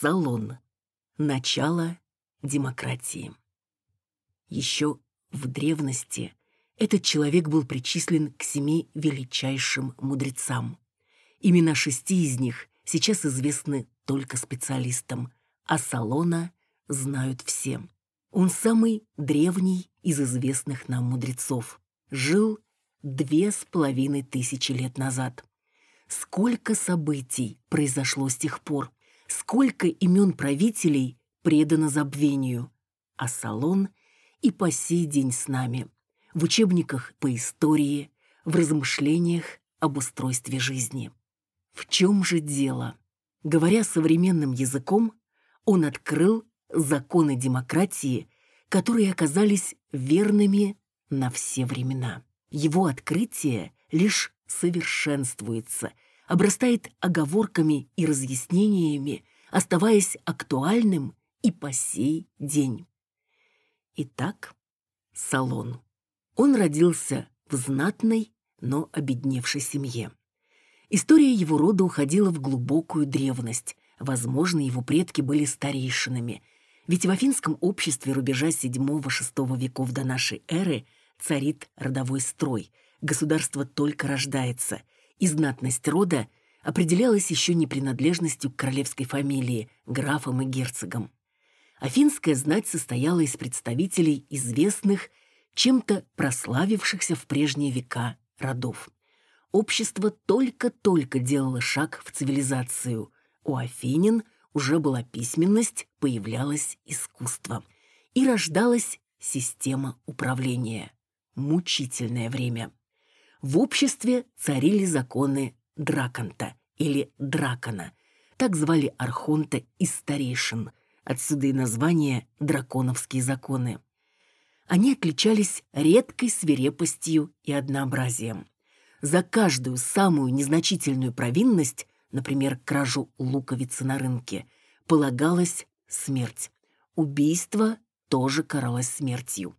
Салон. Начало демократии. Еще в древности этот человек был причислен к семи величайшим мудрецам. Имена шести из них сейчас известны только специалистам, а Салона знают все. Он самый древний из известных нам мудрецов. Жил две с половиной тысячи лет назад. Сколько событий произошло с тех пор, сколько имен правителей предано забвению, а Салон и по сей день с нами, в учебниках по истории, в размышлениях об устройстве жизни. В чем же дело? Говоря современным языком, он открыл законы демократии, которые оказались верными на все времена. Его открытие лишь совершенствуется, обрастает оговорками и разъяснениями, оставаясь актуальным и по сей день. Итак, Салон. Он родился в знатной, но обедневшей семье. История его рода уходила в глубокую древность. Возможно, его предки были старейшинами. Ведь в афинском обществе рубежа VII-VI веков до нашей эры царит родовой строй. Государство только рождается. И знатность рода определялась еще не принадлежностью к королевской фамилии, графам и герцогам. Афинская знать состояла из представителей известных, чем-то прославившихся в прежние века родов общество только-только делало шаг в цивилизацию. У афинин уже была письменность, появлялось искусство. И рождалась система управления. Мучительное время. В обществе царили законы Драконта или Дракона. Так звали Архонта из старейшин. Отсюда и название «драконовские законы». Они отличались редкой свирепостью и однообразием за каждую самую незначительную провинность, например, кражу луковицы на рынке, полагалась смерть. Убийство тоже каралось смертью.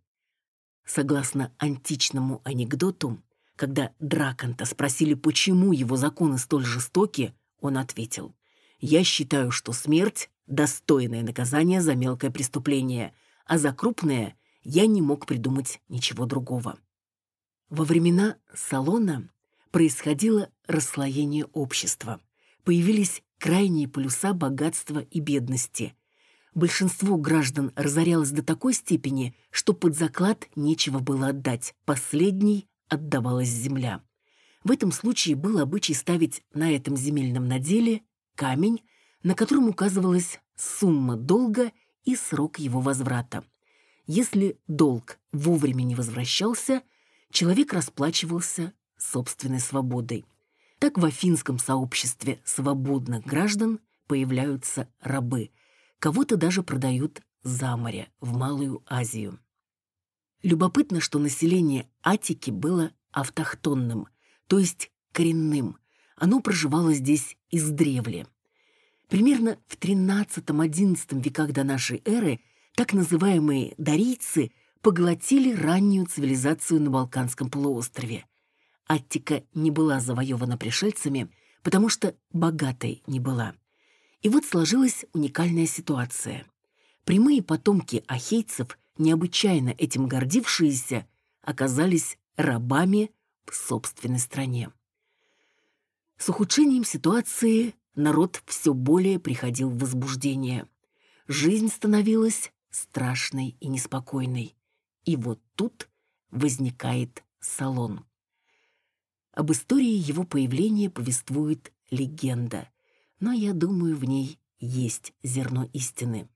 Согласно античному анекдоту, когда Драконта спросили, почему его законы столь жестоки, он ответил, «Я считаю, что смерть – достойное наказание за мелкое преступление, а за крупное я не мог придумать ничего другого». Во времена Салона происходило расслоение общества. Появились крайние полюса богатства и бедности. Большинство граждан разорялось до такой степени, что под заклад нечего было отдать, последний отдавалась земля. В этом случае был обычай ставить на этом земельном наделе камень, на котором указывалась сумма долга и срок его возврата. Если долг вовремя не возвращался – человек расплачивался собственной свободой. Так в афинском сообществе свободных граждан появляются рабы. Кого-то даже продают за море, в Малую Азию. Любопытно, что население Атики было автохтонным, то есть коренным. Оно проживало здесь издревле. Примерно в XIII-XI веках до нашей эры так называемые дарийцы поглотили раннюю цивилизацию на Балканском полуострове. Аттика не была завоевана пришельцами, потому что богатой не была. И вот сложилась уникальная ситуация. Прямые потомки ахейцев, необычайно этим гордившиеся, оказались рабами в собственной стране. С ухудшением ситуации народ все более приходил в возбуждение. Жизнь становилась страшной и неспокойной. И вот тут возникает салон. Об истории его появления повествует легенда, но я думаю, в ней есть зерно истины.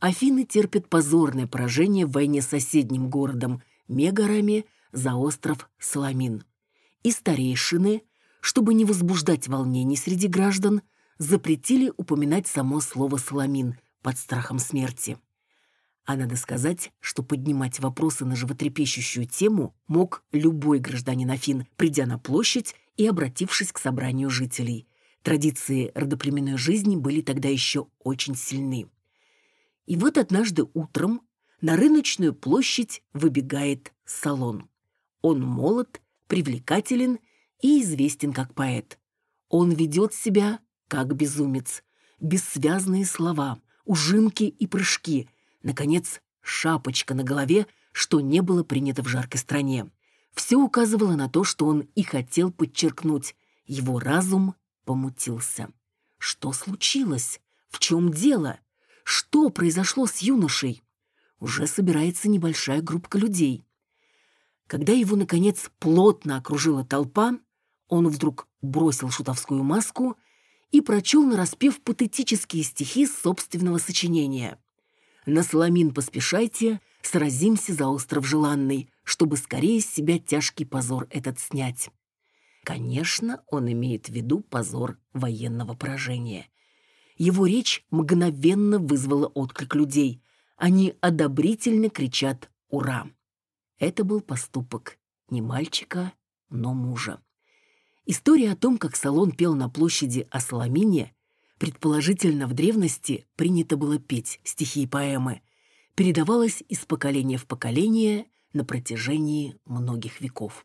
Афины терпят позорное поражение в войне с соседним городом Мегарами за остров Саламин. И старейшины, чтобы не возбуждать волнений среди граждан, запретили упоминать само слово «Саламин» под страхом смерти. А надо сказать, что поднимать вопросы на животрепещущую тему мог любой гражданин Афин, придя на площадь и обратившись к собранию жителей. Традиции родоплеменной жизни были тогда еще очень сильны. И вот однажды утром на рыночную площадь выбегает салон. Он молод, привлекателен и известен как поэт. Он ведет себя как безумец. бессвязные слова, ужимки и прыжки, наконец, шапочка на голове, что не было принято в жаркой стране. Все указывало на то, что он и хотел подчеркнуть. Его разум помутился. Что случилось? В чем дело? Что произошло с юношей? Уже собирается небольшая группка людей. Когда его, наконец, плотно окружила толпа, он вдруг бросил шутовскую маску и прочел нараспев патетические стихи собственного сочинения. «На Соломин поспешайте, сразимся за остров желанный, чтобы скорее с себя тяжкий позор этот снять». Конечно, он имеет в виду позор военного поражения. Его речь мгновенно вызвала отклик людей. Они одобрительно кричат «Ура!». Это был поступок не мальчика, но мужа. История о том, как Салон пел на площади о Соломине, предположительно в древности принято было петь стихи и поэмы, передавалась из поколения в поколение на протяжении многих веков.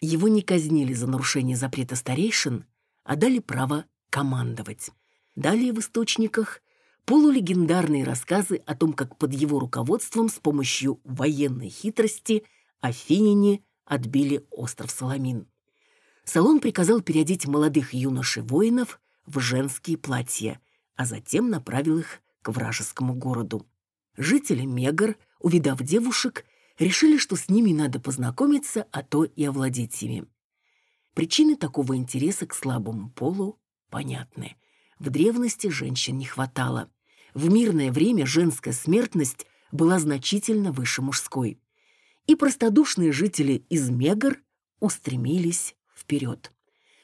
Его не казнили за нарушение запрета старейшин, а дали право командовать. Далее в источниках полулегендарные рассказы о том, как под его руководством с помощью военной хитрости афиняне отбили остров Соломин. Салон приказал переодеть молодых юношей-воинов в женские платья, а затем направил их к вражескому городу. Жители Мегар, увидав девушек, решили, что с ними надо познакомиться, а то и овладеть ими. Причины такого интереса к слабому полу понятны. В древности женщин не хватало. В мирное время женская смертность была значительно выше мужской. И простодушные жители из Мегар устремились вперед.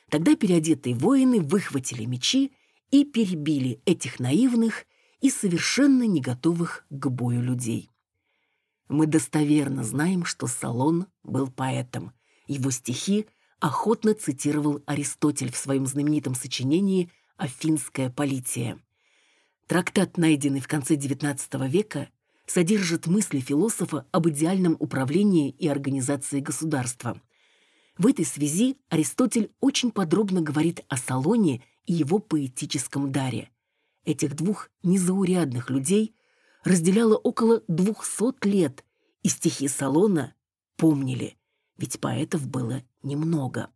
Тогда переодетые воины выхватили мечи и перебили этих наивных и совершенно не готовых к бою людей. Мы достоверно знаем, что Салон был поэтом. Его стихи охотно цитировал Аристотель в своем знаменитом сочинении «Афинская полития». Трактат, найденный в конце XIX века, содержит мысли философа об идеальном управлении и организации государства. В этой связи Аристотель очень подробно говорит о Салоне и его поэтическом даре. Этих двух незаурядных людей разделяло около двухсот лет, и стихи Салона помнили, ведь поэтов было немного.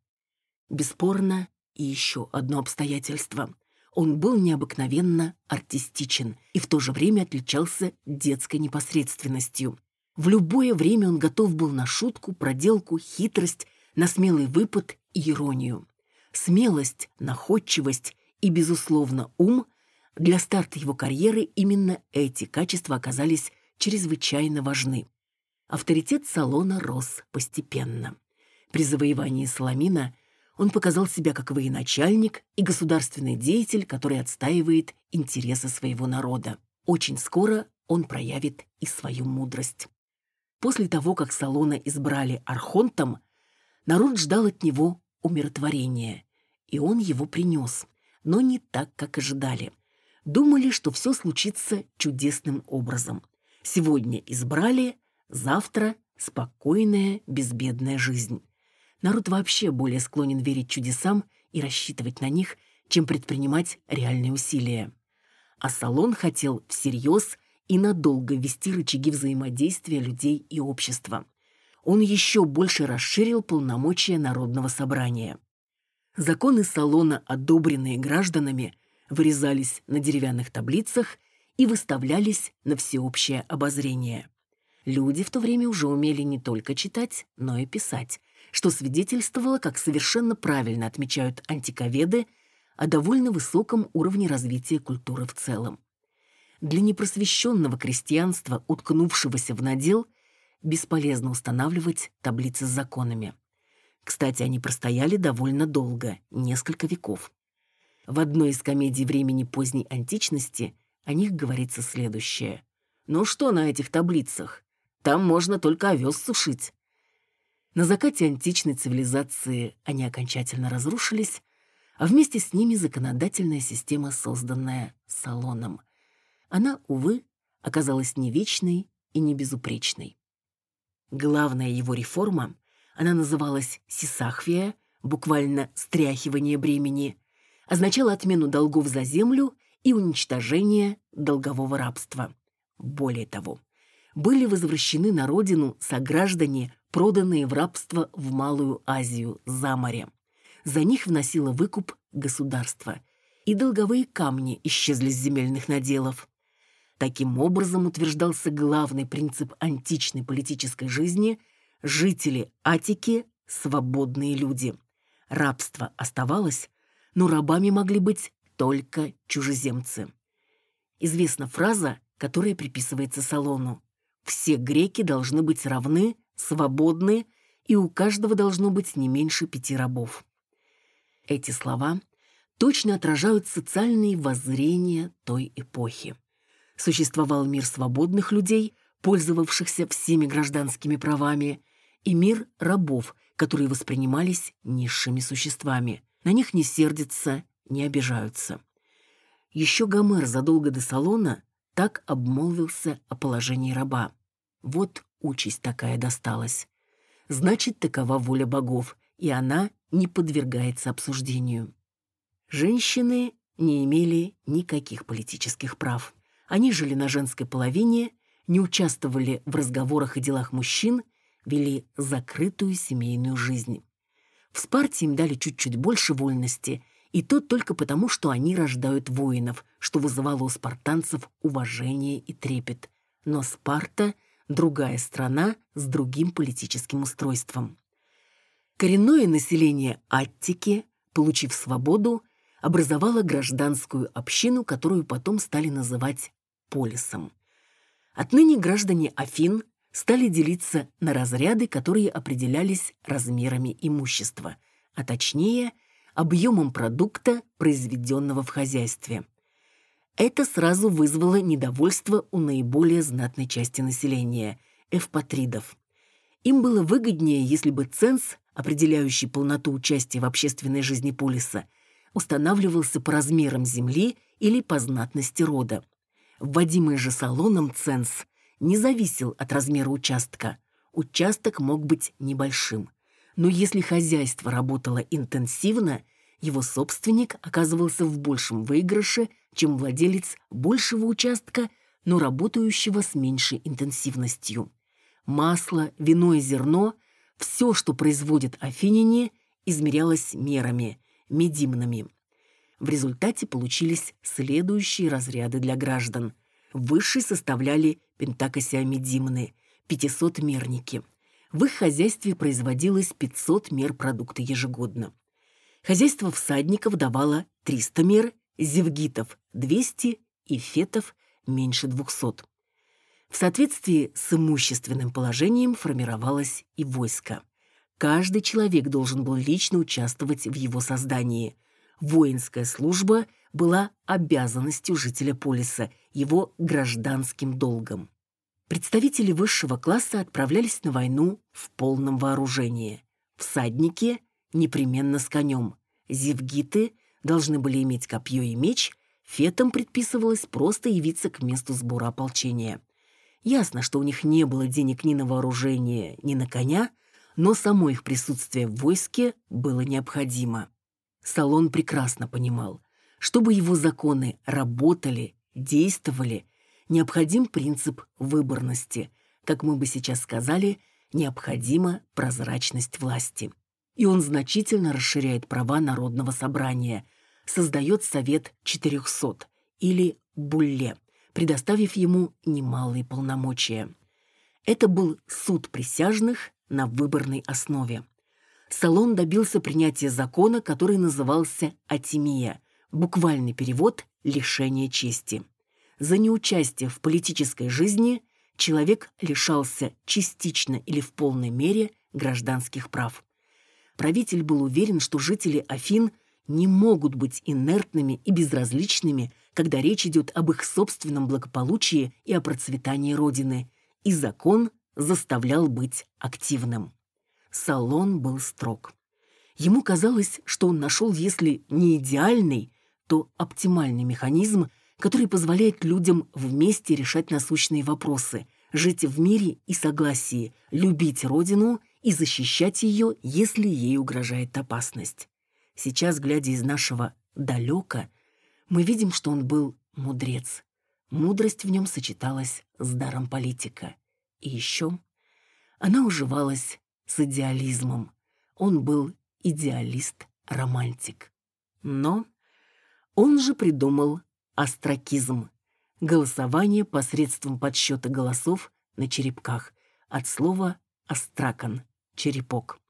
Бесспорно, и еще одно обстоятельство. Он был необыкновенно артистичен и в то же время отличался детской непосредственностью. В любое время он готов был на шутку, проделку, хитрость, на смелый выпад и иронию. Смелость, находчивость и, безусловно, ум для старта его карьеры именно эти качества оказались чрезвычайно важны. Авторитет салона рос постепенно. При завоевании Соломина он показал себя как военачальник и государственный деятель, который отстаивает интересы своего народа. Очень скоро он проявит и свою мудрость. После того, как Салона избрали архонтом, народ ждал от него умиротворения, и он его принес, но не так, как ожидали – думали, что все случится чудесным образом. Сегодня избрали, завтра спокойная, безбедная жизнь. Народ вообще более склонен верить чудесам и рассчитывать на них, чем предпринимать реальные усилия. А Салон хотел всерьез и надолго вести рычаги взаимодействия людей и общества. Он еще больше расширил полномочия Народного собрания. Законы Салона, одобренные гражданами, вырезались на деревянных таблицах и выставлялись на всеобщее обозрение. Люди в то время уже умели не только читать, но и писать, что свидетельствовало, как совершенно правильно отмечают антиковеды, о довольно высоком уровне развития культуры в целом. Для непросвещенного крестьянства, уткнувшегося в надел, бесполезно устанавливать таблицы с законами. Кстати, они простояли довольно долго, несколько веков. В одной из комедий времени поздней античности о них говорится следующее. «Ну что на этих таблицах? Там можно только овес сушить». На закате античной цивилизации они окончательно разрушились, а вместе с ними законодательная система, созданная Салоном. Она, увы, оказалась не вечной и не безупречной. Главная его реформа, она называлась «сисахвия», буквально «стряхивание бремени», означало отмену долгов за землю и уничтожение долгового рабства. Более того, были возвращены на родину сограждане, проданные в рабство в Малую Азию за морем. За них вносило выкуп государство, и долговые камни исчезли с земельных наделов. Таким образом утверждался главный принцип античной политической жизни – жители Атики – свободные люди. Рабство оставалось, но рабами могли быть только чужеземцы. Известна фраза, которая приписывается Салону. «Все греки должны быть равны, свободны, и у каждого должно быть не меньше пяти рабов». Эти слова точно отражают социальные воззрения той эпохи. Существовал мир свободных людей, пользовавшихся всеми гражданскими правами, и мир рабов, которые воспринимались низшими существами. На них не сердятся, не обижаются. Еще Гомер задолго до Салона так обмолвился о положении раба. Вот участь такая досталась. Значит, такова воля богов, и она не подвергается обсуждению. Женщины не имели никаких политических прав. Они жили на женской половине, не участвовали в разговорах и делах мужчин, вели закрытую семейную жизнь. В Спарте им дали чуть-чуть больше вольности, и то только потому, что они рождают воинов, что вызывало у спартанцев уважение и трепет. Но Спарта – другая страна с другим политическим устройством. Коренное население Аттики, получив свободу, образовало гражданскую общину, которую потом стали называть полисом. Отныне граждане Афин стали делиться на разряды, которые определялись размерами имущества, а точнее объемом продукта, произведенного в хозяйстве. Это сразу вызвало недовольство у наиболее знатной части населения – эвпатридов. Им было выгоднее, если бы ценз, определяющий полноту участия в общественной жизни полиса, устанавливался по размерам земли или по знатности рода. Вводимый же салоном ценз не зависел от размера участка. Участок мог быть небольшим. Но если хозяйство работало интенсивно, его собственник оказывался в большем выигрыше, чем владелец большего участка, но работающего с меньшей интенсивностью. Масло, вино и зерно – все, что производит афиняне, измерялось мерами, медимными. В результате получились следующие разряды для граждан. Высшие составляли пентакосиамидимны, 500-мерники. В их хозяйстве производилось 500 мер продукта ежегодно. Хозяйство всадников давало 300 мер, зевгитов – 200 и фетов – меньше 200. В соответствии с имущественным положением формировалось и войско. Каждый человек должен был лично участвовать в его создании. Воинская служба была обязанностью жителя полиса, его гражданским долгом. Представители высшего класса отправлялись на войну в полном вооружении. Всадники непременно с конем. Зевгиты должны были иметь копье и меч, фетам предписывалось просто явиться к месту сбора ополчения – Ясно, что у них не было денег ни на вооружение, ни на коня, но само их присутствие в войске было необходимо. Салон прекрасно понимал, чтобы его законы работали, действовали, необходим принцип выборности. Как мы бы сейчас сказали, необходима прозрачность власти. И он значительно расширяет права народного собрания, создает Совет 400 или Булле предоставив ему немалые полномочия. Это был суд присяжных на выборной основе. Салон добился принятия закона, который назывался «атимия», буквальный перевод «лишение чести». За неучастие в политической жизни человек лишался частично или в полной мере гражданских прав. Правитель был уверен, что жители Афин не могут быть инертными и безразличными – когда речь идет об их собственном благополучии и о процветании Родины, и закон заставлял быть активным. Салон был строг. Ему казалось, что он нашел, если не идеальный, то оптимальный механизм, который позволяет людям вместе решать насущные вопросы, жить в мире и согласии, любить Родину и защищать ее, если ей угрожает опасность. Сейчас, глядя из нашего далека, Мы видим, что он был мудрец. Мудрость в нем сочеталась с даром политика. И еще она уживалась с идеализмом. Он был идеалист-романтик. Но он же придумал астракизм – голосование посредством подсчета голосов на черепках, от слова «астракан» – черепок.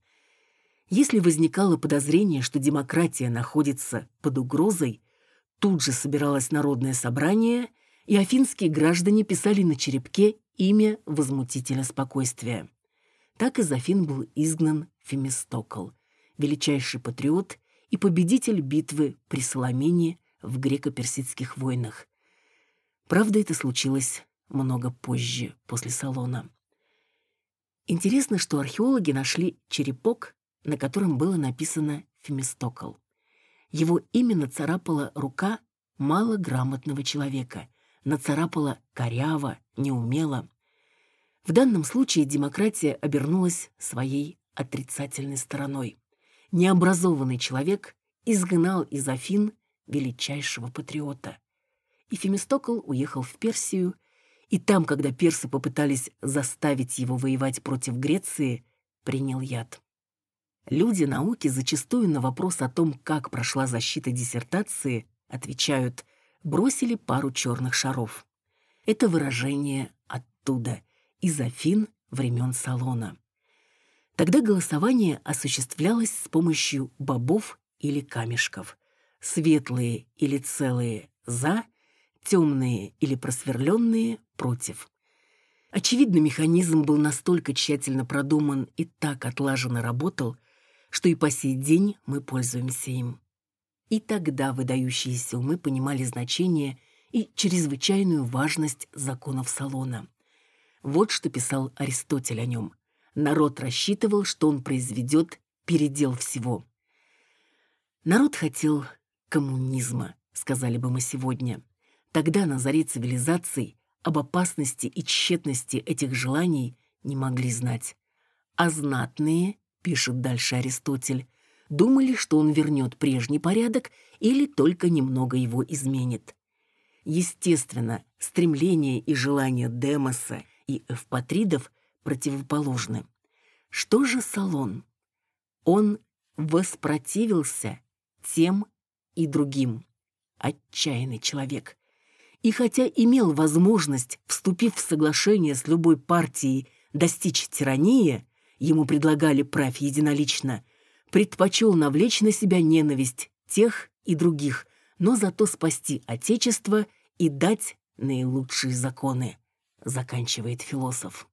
Если возникало подозрение, что демократия находится под угрозой, тут же собиралось народное собрание, и афинские граждане писали на черепке имя возмутителя спокойствия. Так из Афин был изгнан Фемистокл, величайший патриот и победитель битвы при Соломене в греко-персидских войнах. Правда, это случилось много позже, после Салона. Интересно, что археологи нашли черепок, на котором было написано «Фемистокл». Его именно царапала рука малограмотного человека, нацарапала коряво, неумело. В данном случае демократия обернулась своей отрицательной стороной. Необразованный человек изгнал из Афин величайшего патриота. И Фемистокл уехал в Персию, и там, когда персы попытались заставить его воевать против Греции, принял яд. Люди науки зачастую на вопрос о том, как прошла защита диссертации, отвечают «бросили пару черных шаров». Это выражение оттуда, из Афин времен Салона. Тогда голосование осуществлялось с помощью бобов или камешков. Светлые или целые – за, темные или просверленные – против. Очевидно, механизм был настолько тщательно продуман и так отлаженно работал, что и по сей день мы пользуемся им. И тогда выдающиеся умы понимали значение и чрезвычайную важность законов салона. Вот что писал Аристотель о нем. Народ рассчитывал, что он произведет передел всего. Народ хотел коммунизма, сказали бы мы сегодня. Тогда на заре цивилизаций об опасности и тщетности этих желаний не могли знать. А знатные, пишет дальше Аристотель, думали, что он вернет прежний порядок или только немного его изменит. Естественно, стремление и желание Демоса и эвпатридов противоположны. Что же Салон? Он воспротивился тем и другим. Отчаянный человек. И хотя имел возможность, вступив в соглашение с любой партией, достичь тирании, ему предлагали правь единолично, предпочел навлечь на себя ненависть тех и других, но зато спасти Отечество и дать наилучшие законы, заканчивает философ.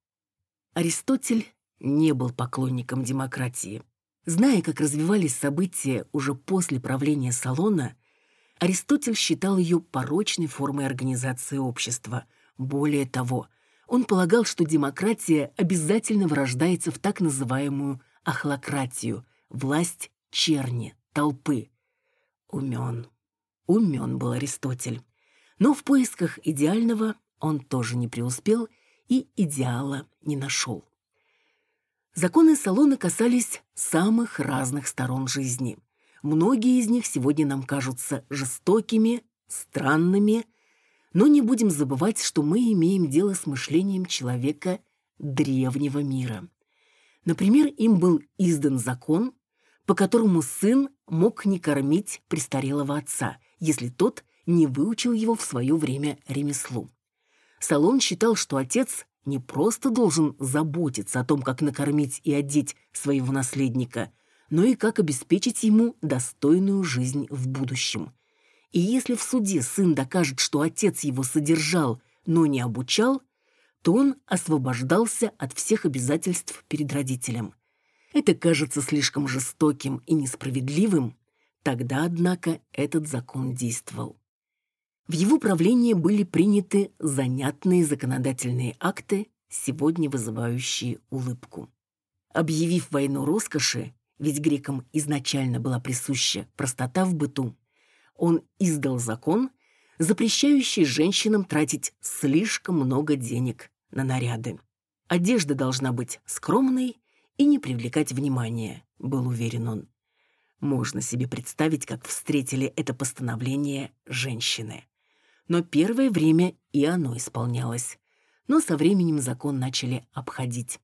Аристотель не был поклонником демократии. Зная, как развивались события уже после правления Салона, Аристотель считал ее порочной формой организации общества. Более того, он полагал, что демократия обязательно вырождается в так называемую ахлократию, власть черни, толпы. Умен. Умен был Аристотель. Но в поисках идеального он тоже не преуспел и идеала не нашел. Законы салона касались самых разных сторон жизни. Многие из них сегодня нам кажутся жестокими, странными, но не будем забывать, что мы имеем дело с мышлением человека древнего мира. Например, им был издан закон, по которому сын мог не кормить престарелого отца, если тот не выучил его в свое время ремеслу. Салон считал, что отец не просто должен заботиться о том, как накормить и одеть своего наследника, но и как обеспечить ему достойную жизнь в будущем. И если в суде сын докажет, что отец его содержал, но не обучал, то он освобождался от всех обязательств перед родителем. Это кажется слишком жестоким и несправедливым, тогда, однако, этот закон действовал. В его правлении были приняты занятные законодательные акты, сегодня вызывающие улыбку. Объявив войну роскоши, ведь грекам изначально была присуща простота в быту, он издал закон, запрещающий женщинам тратить слишком много денег на наряды. Одежда должна быть скромной и не привлекать внимания, был уверен он. Можно себе представить, как встретили это постановление женщины. Но первое время и оно исполнялось. Но со временем закон начали обходить.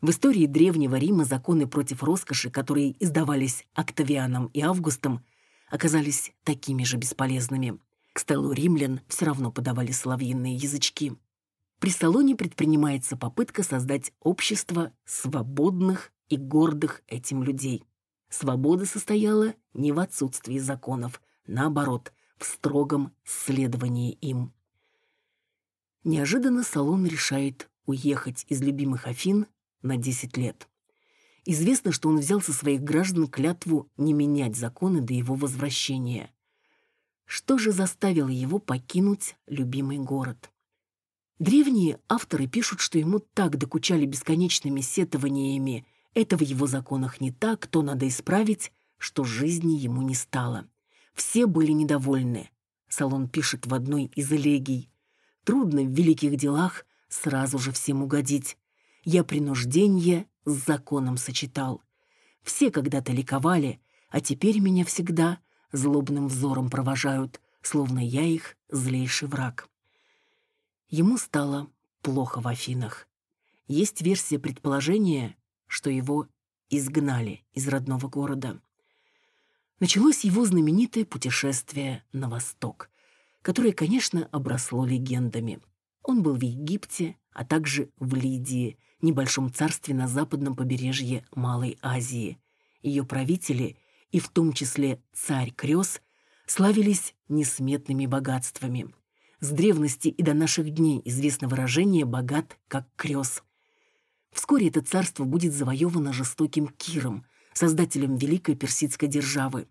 В истории Древнего Рима законы против роскоши, которые издавались Октавианом и Августом, оказались такими же бесполезными. К столу римлян все равно подавали соловьиные язычки. При салоне предпринимается попытка создать общество свободных и гордых этим людей. Свобода состояла не в отсутствии законов, наоборот, в строгом следовании им. Неожиданно Салон решает уехать из любимых Афин на 10 лет. Известно, что он взял со своих граждан клятву не менять законы до его возвращения. Что же заставило его покинуть любимый город? Древние авторы пишут, что ему так докучали бесконечными сетованиями это в его законах не так, то надо исправить, что жизни ему не стало. Все были недовольны. Салон пишет в одной из элегий. Трудно в великих делах сразу же всем угодить. Я принуждение с законом сочетал. Все когда-то ликовали, а теперь меня всегда злобным взором провожают, словно я их злейший враг. Ему стало плохо в Афинах. Есть версия предположения, что его изгнали из родного города. Началось его знаменитое путешествие на восток, которое, конечно, обросло легендами. Он был в Египте, а также в Лидии, небольшом царстве на западном побережье Малой Азии. Ее правители, и в том числе царь Крёс, славились несметными богатствами. С древности и до наших дней известно выражение «богат, как Крёс». Вскоре это царство будет завоевано жестоким Киром, создателем Великой Персидской державы.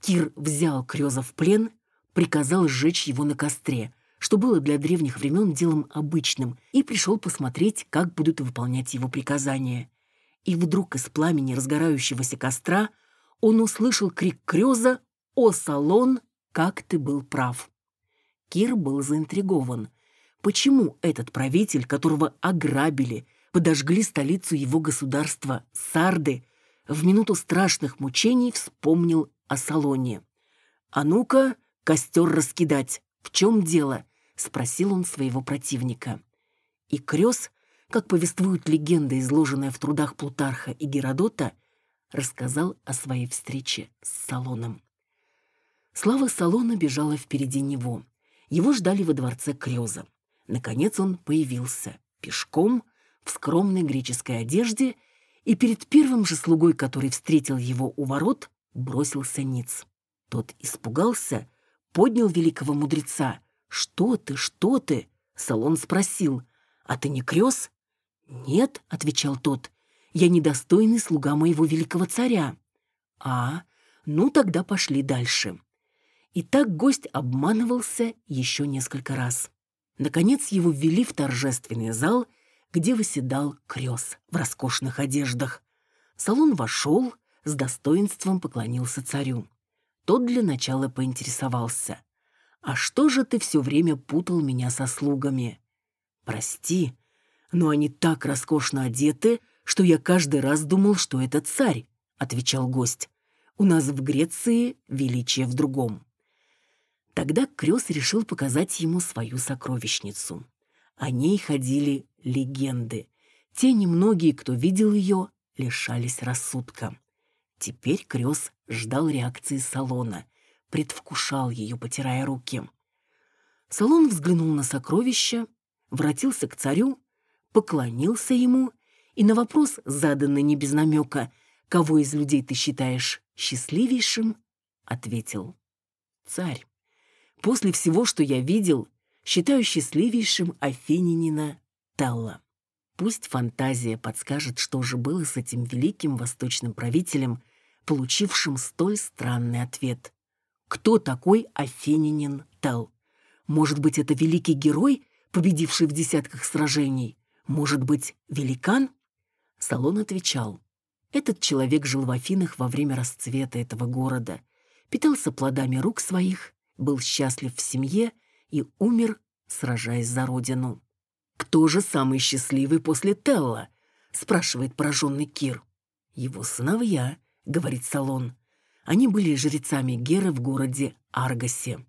Кир взял Крёза в плен, приказал сжечь его на костре, что было для древних времен делом обычным, и пришел посмотреть, как будут выполнять его приказания. И вдруг из пламени разгорающегося костра он услышал крик Крёза «О, Салон, как ты был прав!» Кир был заинтригован. Почему этот правитель, которого ограбили, подожгли столицу его государства, Сарды, в минуту страшных мучений вспомнил о Салоне. «А ну-ка, костер раскидать! В чем дело?» — спросил он своего противника. И Крёс, как повествуют легенды, изложенная в трудах Плутарха и Геродота, рассказал о своей встрече с Салоном. Слава Салона бежала впереди него. Его ждали во дворце Крёза. Наконец он появился, пешком — в скромной греческой одежде и перед первым же слугой, который встретил его у ворот, бросился ниц. Тот испугался, поднял великого мудреца. «Что ты, что ты?» Салон спросил. «А ты не крёс?» «Нет», — отвечал тот, — «я недостойный слуга моего великого царя». «А, ну тогда пошли дальше». И так гость обманывался еще несколько раз. Наконец его ввели в торжественный зал где выседал крёс в роскошных одеждах. Салон вошел, с достоинством поклонился царю. Тот для начала поинтересовался. «А что же ты все время путал меня со слугами?» «Прости, но они так роскошно одеты, что я каждый раз думал, что это царь», — отвечал гость. «У нас в Греции величие в другом». Тогда Крёс решил показать ему свою сокровищницу. О ней ходили легенды. Те немногие, кто видел ее, лишались рассудка. Теперь Крёс ждал реакции салона, предвкушал ее, потирая руки. Салон взглянул на сокровища, вратился к царю, поклонился ему и на вопрос, заданный не без намека, «Кого из людей ты считаешь счастливейшим?» ответил «Царь, после всего, что я видел, считаю счастливейшим афининина Телла. Пусть фантазия подскажет, что же было с этим великим восточным правителем, получившим столь странный ответ. Кто такой афининин Тел? Может быть, это великий герой, победивший в десятках сражений? Может быть, великан? Салон отвечал. Этот человек жил в Афинах во время расцвета этого города, питался плодами рук своих, был счастлив в семье и умер, сражаясь за родину. «Кто же самый счастливый после Телла?» — спрашивает пораженный Кир. «Его сыновья», — говорит Салон. Они были жрецами Геры в городе Аргасе.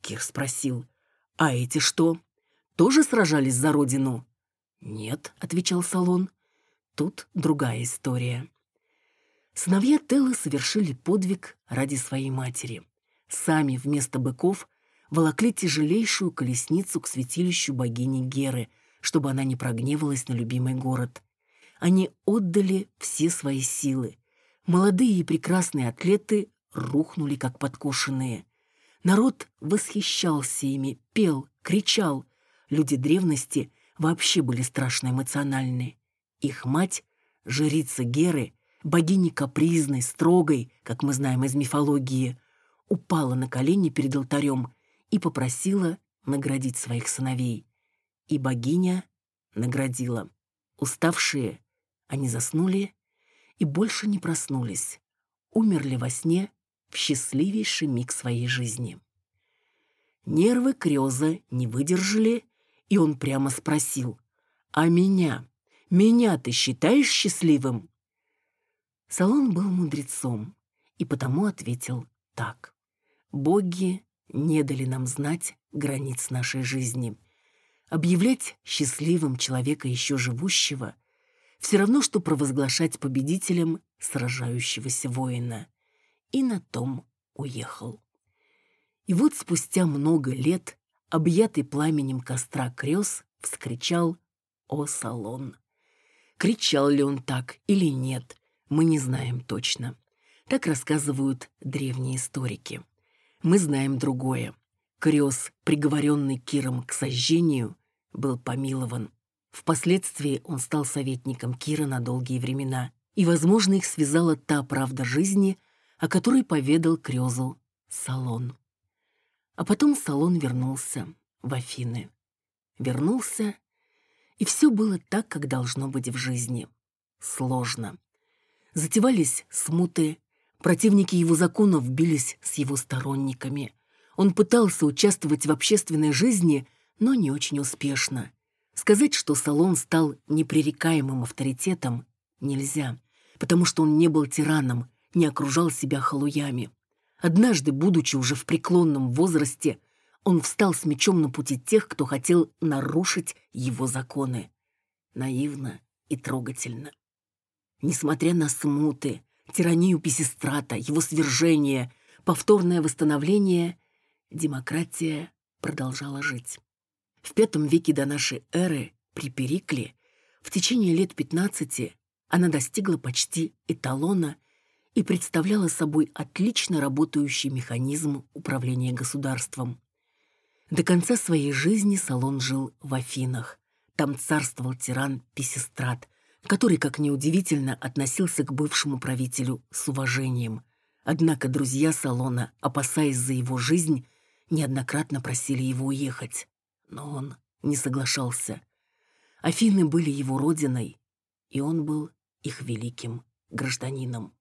Кир спросил, «А эти что? Тоже сражались за родину?» «Нет», — отвечал Салон. «Тут другая история». Сыновья Теллы совершили подвиг ради своей матери. Сами вместо быков волокли тяжелейшую колесницу к святилищу богини Геры, чтобы она не прогневалась на любимый город. Они отдали все свои силы. Молодые и прекрасные атлеты рухнули, как подкошенные. Народ восхищался ими, пел, кричал. Люди древности вообще были страшно эмоциональны. Их мать, жрица Геры, богиня капризной, строгой, как мы знаем из мифологии, упала на колени перед алтарем и попросила наградить своих сыновей. И богиня наградила. Уставшие, они заснули и больше не проснулись. Умерли во сне в счастливейший миг своей жизни. Нервы Крёза не выдержали, и он прямо спросил, «А меня? Меня ты считаешь счастливым?» Салон был мудрецом, и потому ответил так. «Боги не дали нам знать границ нашей жизни. Объявлять счастливым человека еще живущего все равно, что провозглашать победителем сражающегося воина. И на том уехал. И вот спустя много лет, объятый пламенем костра крёс, вскричал «О, Салон!». Кричал ли он так или нет, мы не знаем точно. Так рассказывают древние историки мы знаем другое. Крёс, приговоренный Киром к сожжению, был помилован. Впоследствии он стал советником Кира на долгие времена, и, возможно, их связала та правда жизни, о которой поведал Крёзу Салон. А потом Салон вернулся в Афины. Вернулся, и все было так, как должно быть в жизни. Сложно. Затевались смуты, Противники его законов бились с его сторонниками. Он пытался участвовать в общественной жизни, но не очень успешно. Сказать, что Салон стал непререкаемым авторитетом, нельзя, потому что он не был тираном, не окружал себя халуями. Однажды, будучи уже в преклонном возрасте, он встал с мечом на пути тех, кто хотел нарушить его законы. Наивно и трогательно. Несмотря на смуты, тиранию Писистрата, его свержение, повторное восстановление, демократия продолжала жить. В пятом веке до нашей эры, при Перикле, в течение лет 15 она достигла почти эталона и представляла собой отлично работающий механизм управления государством. До конца своей жизни Салон жил в Афинах. Там царствовал тиран Писистрат, который, как неудивительно, относился к бывшему правителю с уважением. Однако друзья Салона, опасаясь за его жизнь, неоднократно просили его уехать. Но он не соглашался. Афины были его родиной, и он был их великим гражданином.